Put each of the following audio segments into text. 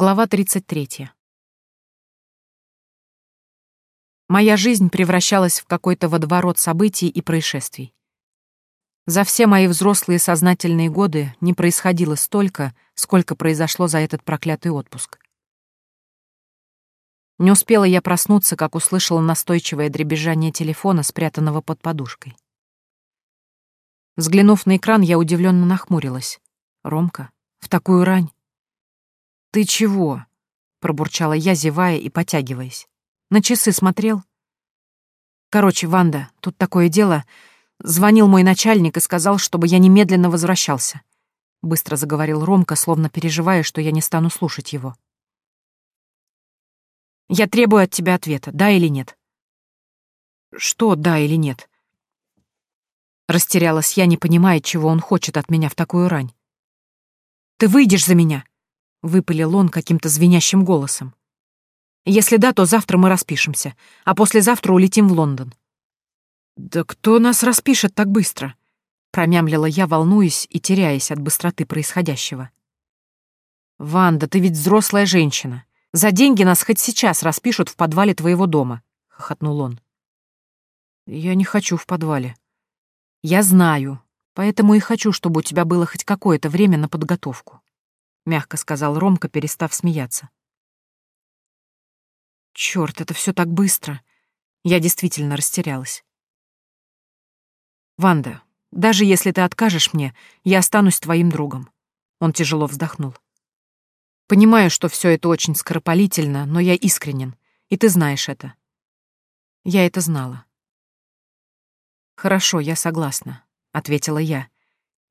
Глава 33. Моя жизнь превращалась в какой-то водоворот событий и происшествий. За все мои взрослые сознательные годы не происходило столько, сколько произошло за этот проклятый отпуск. Не успела я проснуться, как услышала настойчивое дребезжание телефона, спрятанного под подушкой. Взглянув на экран, я удивленно нахмурилась. «Ромка? В такую рань?» «Ты чего?» — пробурчала я, зевая и потягиваясь. «На часы смотрел?» «Короче, Ванда, тут такое дело. Звонил мой начальник и сказал, чтобы я немедленно возвращался». Быстро заговорил Ромка, словно переживая, что я не стану слушать его. «Я требую от тебя ответа, да или нет?» «Что да или нет?» Растерялась я, не понимая, чего он хочет от меня в такую рань. «Ты выйдешь за меня!» — выпалил он каким-то звенящим голосом. «Если да, то завтра мы распишемся, а послезавтра улетим в Лондон». «Да кто нас распишет так быстро?» — промямлила я, волнуясь и теряясь от быстроты происходящего. «Ванда, ты ведь взрослая женщина. За деньги нас хоть сейчас распишут в подвале твоего дома», — хохотнул он. «Я не хочу в подвале». «Я знаю, поэтому и хочу, чтобы у тебя было хоть какое-то время на подготовку мягко сказал Ромка, перестав смеяться. Черт, это все так быстро. Я действительно растерялась. Ванда, даже если ты откажешь мне, я останусь твоим другом. Он тяжело вздохнул. Понимаю, что все это очень скоропалительно, но я искренен, и ты знаешь это. Я это знала. Хорошо, я согласна, ответила я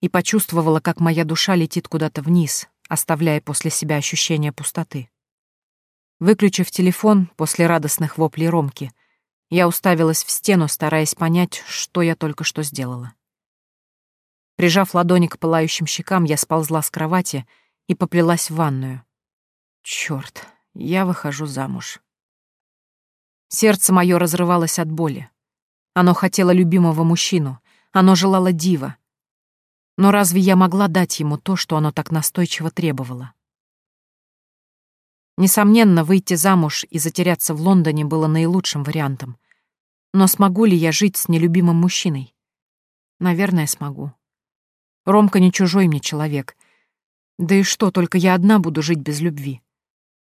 и почувствовала, как моя душа летит куда-то вниз, оставляя после себя ощущение пустоты. Выключив телефон после радостных воплей Ромки, я уставилась в стену, стараясь понять, что я только что сделала. Прижав ладони к пылающим щекам, я сползла с кровати и поплелась в ванную. Чёрт, я выхожу замуж. Сердце мое разрывалось от боли. Оно хотело любимого мужчину, оно желало дива, но разве я могла дать ему то, что оно так настойчиво требовало? Несомненно, выйти замуж и затеряться в Лондоне было наилучшим вариантом. Но смогу ли я жить с нелюбимым мужчиной? Наверное, смогу. Ромка не чужой мне человек. Да и что, только я одна буду жить без любви.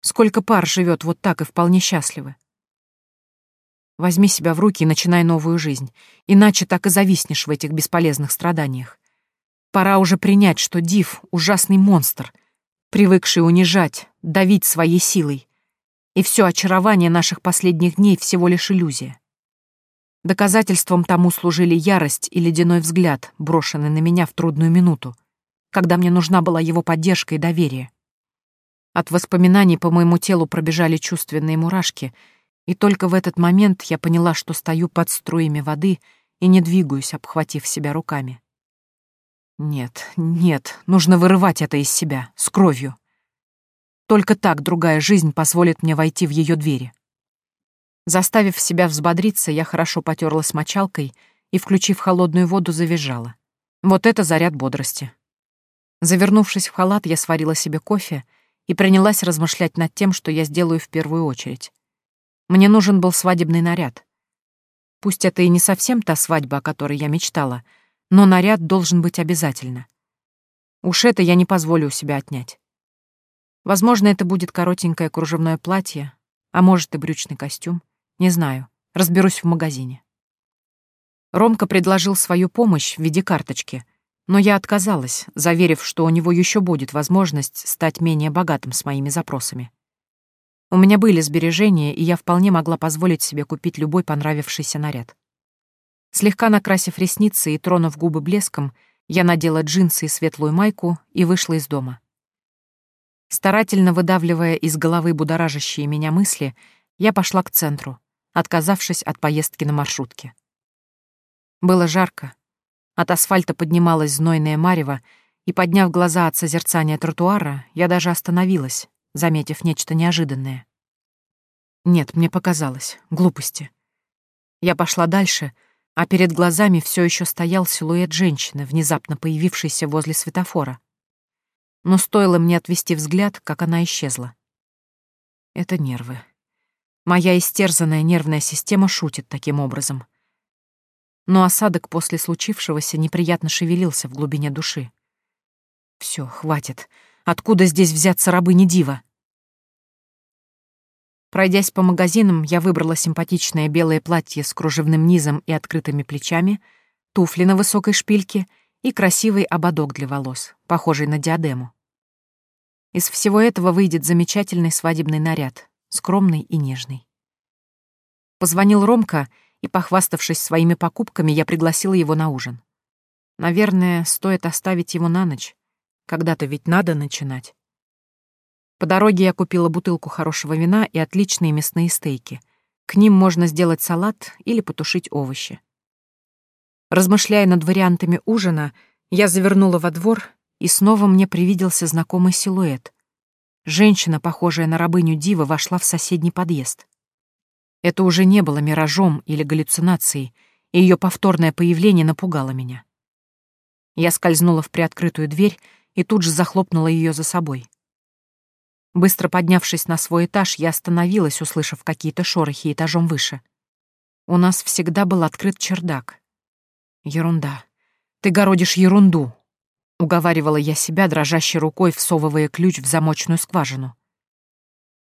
Сколько пар живет вот так и вполне счастливы. Возьми себя в руки и начинай новую жизнь, иначе так и зависнешь в этих бесполезных страданиях. Пора уже принять, что Див — ужасный монстр, привыкший унижать, давить своей силой. И все очарование наших последних дней всего лишь иллюзия. Доказательством тому служили ярость и ледяной взгляд, брошенный на меня в трудную минуту, когда мне нужна была его поддержка и доверие. От воспоминаний по моему телу пробежали чувственные мурашки, и только в этот момент я поняла, что стою под струями воды и не двигаюсь, обхватив себя руками. Нет, нет, нужно вырывать это из себя, с кровью. Только так другая жизнь позволит мне войти в ее двери. Заставив себя взбодриться, я хорошо потерлась мочалкой и, включив холодную воду, завизжала. Вот это заряд бодрости. Завернувшись в халат, я сварила себе кофе и принялась размышлять над тем, что я сделаю в первую очередь. Мне нужен был свадебный наряд. Пусть это и не совсем та свадьба, о которой я мечтала — но наряд должен быть обязательно. Уж это я не позволю у себя отнять. Возможно, это будет коротенькое кружевное платье, а может и брючный костюм. Не знаю, разберусь в магазине. Ромка предложил свою помощь в виде карточки, но я отказалась, заверив, что у него еще будет возможность стать менее богатым с моими запросами. У меня были сбережения, и я вполне могла позволить себе купить любой понравившийся наряд. Слегка накрасив ресницы и тронув губы блеском, я надела джинсы и светлую майку и вышла из дома. Старательно выдавливая из головы будоражащие меня мысли, я пошла к центру, отказавшись от поездки на маршрутке. Было жарко. От асфальта поднималась знойная марево, и, подняв глаза от созерцания тротуара, я даже остановилась, заметив нечто неожиданное. Нет, мне показалось. Глупости. Я пошла дальше — а перед глазами все еще стоял силуэт женщины, внезапно появившейся возле светофора. Но стоило мне отвести взгляд, как она исчезла. Это нервы. Моя истерзанная нервная система шутит таким образом. Но осадок после случившегося неприятно шевелился в глубине души. Все, хватит. Откуда здесь взяться рабыни дива? Пройдясь по магазинам, я выбрала симпатичное белое платье с кружевным низом и открытыми плечами, туфли на высокой шпильке и красивый ободок для волос, похожий на диадему. Из всего этого выйдет замечательный свадебный наряд, скромный и нежный. Позвонил Ромка, и, похваставшись своими покупками, я пригласила его на ужин. Наверное, стоит оставить его на ночь. Когда-то ведь надо начинать. По дороге я купила бутылку хорошего вина и отличные мясные стейки. К ним можно сделать салат или потушить овощи. Размышляя над вариантами ужина, я завернула во двор, и снова мне привиделся знакомый силуэт. Женщина, похожая на рабыню Дива, вошла в соседний подъезд. Это уже не было миражом или галлюцинацией, и ее повторное появление напугало меня. Я скользнула в приоткрытую дверь и тут же захлопнула ее за собой. Быстро поднявшись на свой этаж, я остановилась, услышав какие-то шорохи этажом выше. У нас всегда был открыт чердак. Ерунда. Ты городишь ерунду, — уговаривала я себя, дрожащей рукой всовывая ключ в замочную скважину.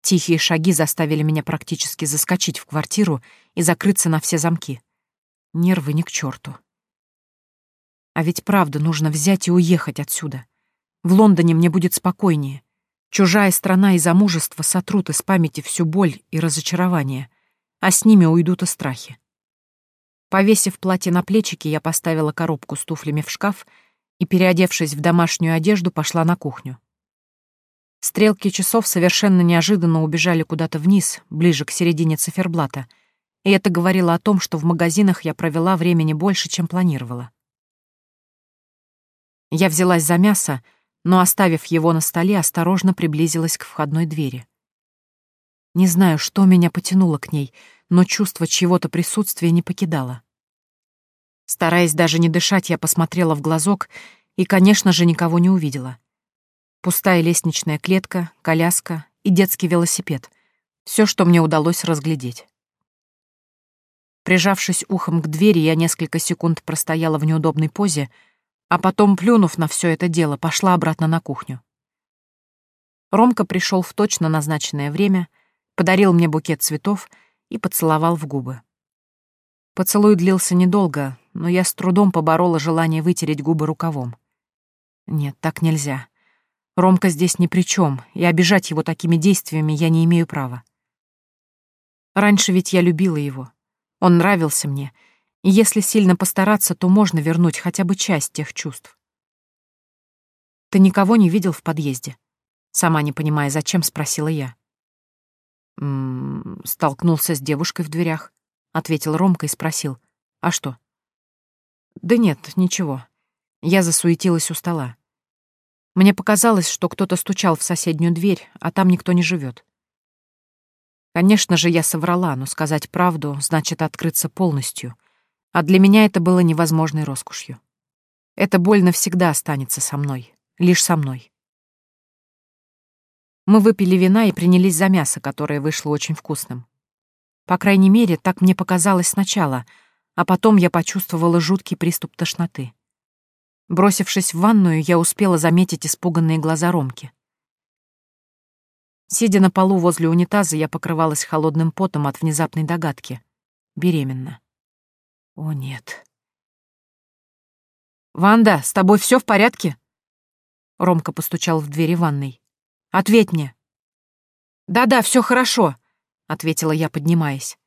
Тихие шаги заставили меня практически заскочить в квартиру и закрыться на все замки. Нервы ни к черту. А ведь правда нужно взять и уехать отсюда. В Лондоне мне будет спокойнее. Чужая страна и замужество сотрут из памяти всю боль и разочарование, а с ними уйдут и страхи. Повесив платье на плечики, я поставила коробку с туфлями в шкаф и, переодевшись в домашнюю одежду, пошла на кухню. Стрелки часов совершенно неожиданно убежали куда-то вниз, ближе к середине циферблата, и это говорило о том, что в магазинах я провела времени больше, чем планировала. Я взялась за мясо, но, оставив его на столе, осторожно приблизилась к входной двери. Не знаю, что меня потянуло к ней, но чувство чьего-то присутствия не покидало. Стараясь даже не дышать, я посмотрела в глазок и, конечно же, никого не увидела. Пустая лестничная клетка, коляска и детский велосипед. Все, что мне удалось разглядеть. Прижавшись ухом к двери, я несколько секунд простояла в неудобной позе, а потом, плюнув на все это дело, пошла обратно на кухню. Ромка пришел в точно назначенное время, подарил мне букет цветов и поцеловал в губы. Поцелуй длился недолго, но я с трудом поборола желание вытереть губы рукавом. Нет, так нельзя. Ромка здесь ни при чем, и обижать его такими действиями я не имею права. Раньше ведь я любила его. Он нравился мне, если сильно постараться, то можно вернуть хотя бы часть тех чувств. «Ты никого не видел в подъезде?» Сама не понимая, зачем, спросила я. «М -м, столкнулся с девушкой в дверях ответил Ромка и спросил. «А что?» «Да нет, ничего». Я засуетилась у стола. Мне показалось, что кто-то стучал в соседнюю дверь, а там никто не живет. Конечно же, я соврала, но сказать правду значит открыться полностью, а для меня это было невозможной роскошью. Эта боль навсегда останется со мной, лишь со мной. Мы выпили вина и принялись за мясо, которое вышло очень вкусным. По крайней мере, так мне показалось сначала, а потом я почувствовала жуткий приступ тошноты. Бросившись в ванную, я успела заметить испуганные глаза Ромки. Сидя на полу возле унитаза, я покрывалась холодным потом от внезапной догадки. Беременна. О, нет. «Ванда, с тобой все в порядке?» Ромка постучал в двери ванной. «Ответь мне». «Да-да, все хорошо», — ответила я, поднимаясь.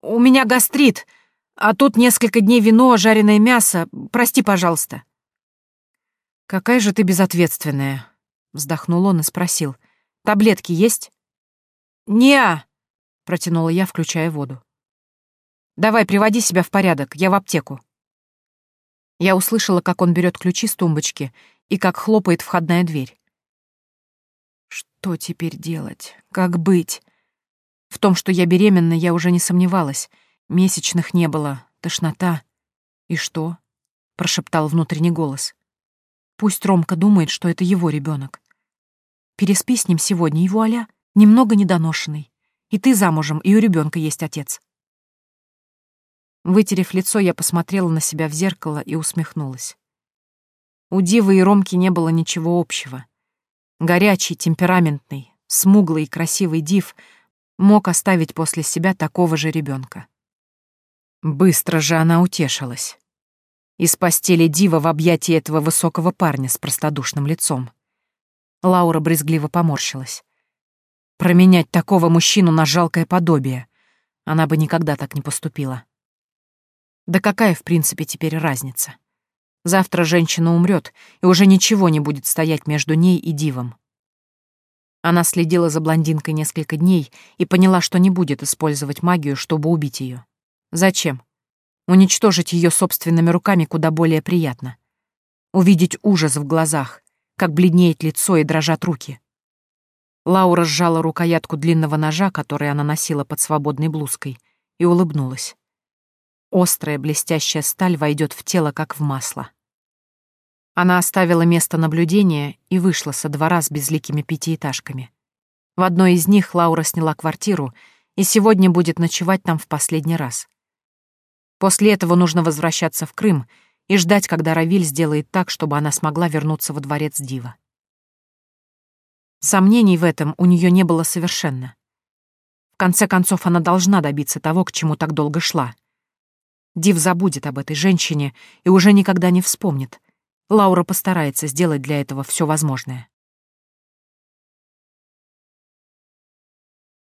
«У меня гастрит, а тут несколько дней вино, жареное мясо. Прости, пожалуйста». «Какая же ты безответственная», — вздохнул он и спросил. «Таблетки есть?» «Не-а», протянула я, включая воду. «Давай, приводи себя в порядок, я в аптеку». Я услышала, как он берет ключи с тумбочки и как хлопает входная дверь. Что теперь делать? Как быть? В том, что я беременна, я уже не сомневалась. Месячных не было, тошнота. «И что?» — прошептал внутренний голос. «Пусть Ромка думает, что это его ребенок. Переспи с ним сегодня, и вуаля, Немного недоношенный. И ты замужем, и у ребенка есть отец. Вытерев лицо, я посмотрела на себя в зеркало и усмехнулась. У Дивы и Ромки не было ничего общего. Горячий, темпераментный, смуглый и красивый Див мог оставить после себя такого же ребенка. Быстро же она утешилась. Из постели Дива в объятии этого высокого парня с простодушным лицом. Лаура брезгливо поморщилась. Променять такого мужчину на жалкое подобие. Она бы никогда так не поступила. Да какая, в принципе, теперь разница? Завтра женщина умрет, и уже ничего не будет стоять между ней и Дивом. Она следила за блондинкой несколько дней и поняла, что не будет использовать магию, чтобы убить ее. Зачем? Уничтожить ее собственными руками куда более приятно. Увидеть ужас в глазах, как бледнеет лицо и дрожат руки. Лаура сжала рукоятку длинного ножа, который она носила под свободной блузкой, и улыбнулась. Острая блестящая сталь войдет в тело, как в масло. Она оставила место наблюдения и вышла со двора с безликими пятиэтажками. В одной из них Лаура сняла квартиру и сегодня будет ночевать там в последний раз. После этого нужно возвращаться в Крым и ждать, когда Равиль сделает так, чтобы она смогла вернуться во дворец Дива. Сомнений в этом у нее не было совершенно. В конце концов, она должна добиться того, к чему так долго шла — Див забудет об этой женщине и уже никогда не вспомнит. Лаура постарается сделать для этого все возможное.